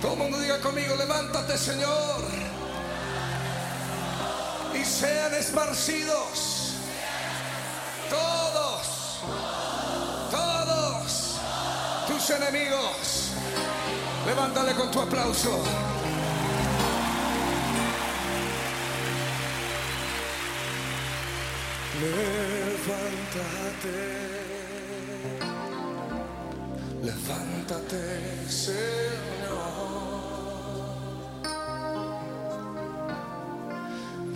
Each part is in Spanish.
Todo mundo diga conmigo, levántate Señor. Y sean esparcidos todos, todos tus enemigos. Levántale con tu aplauso. Levántate, levántate, Señor.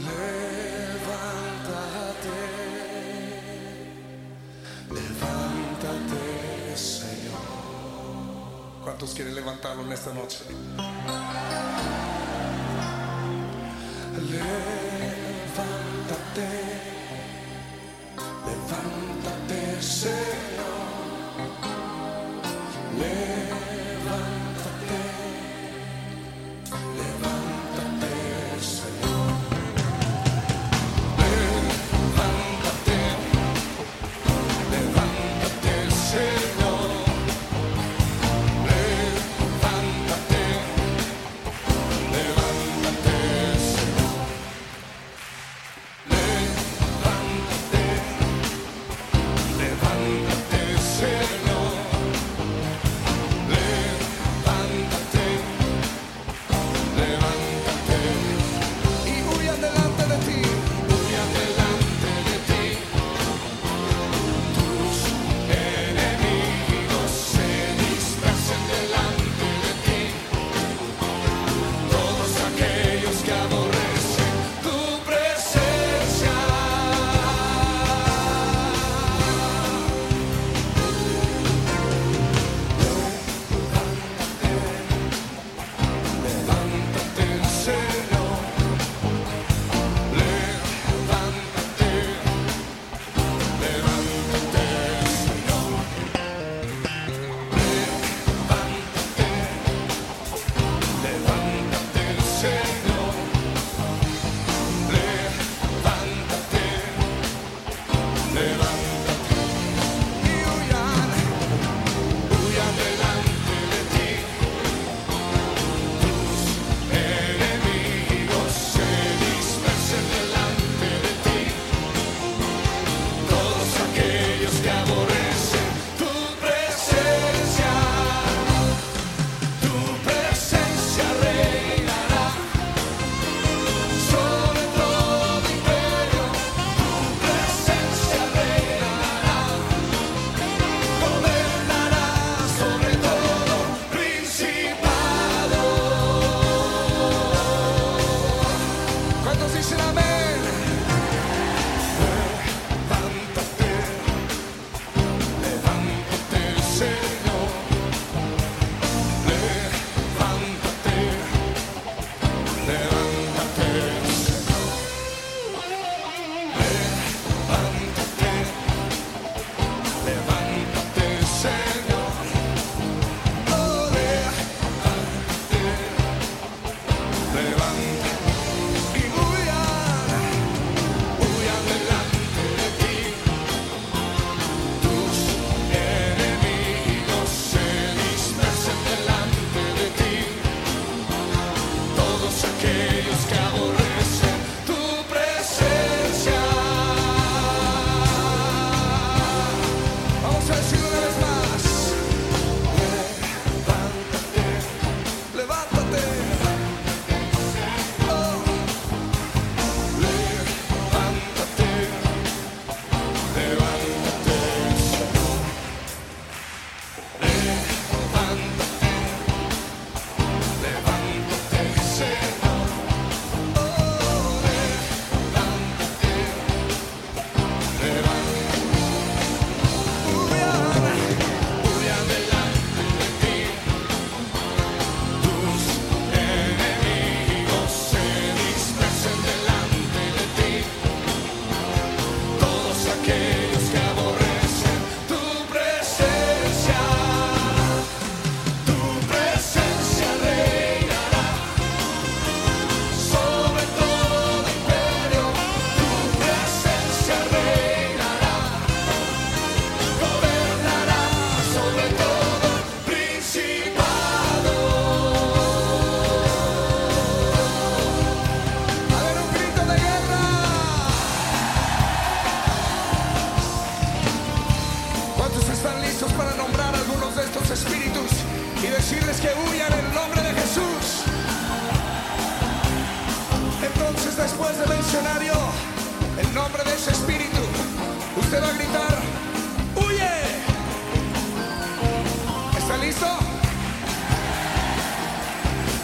Levántate, levántate, Señor. ¿Cuántos quieren levantarlo en esta noche? Levántate, levántate,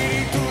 Espíritu.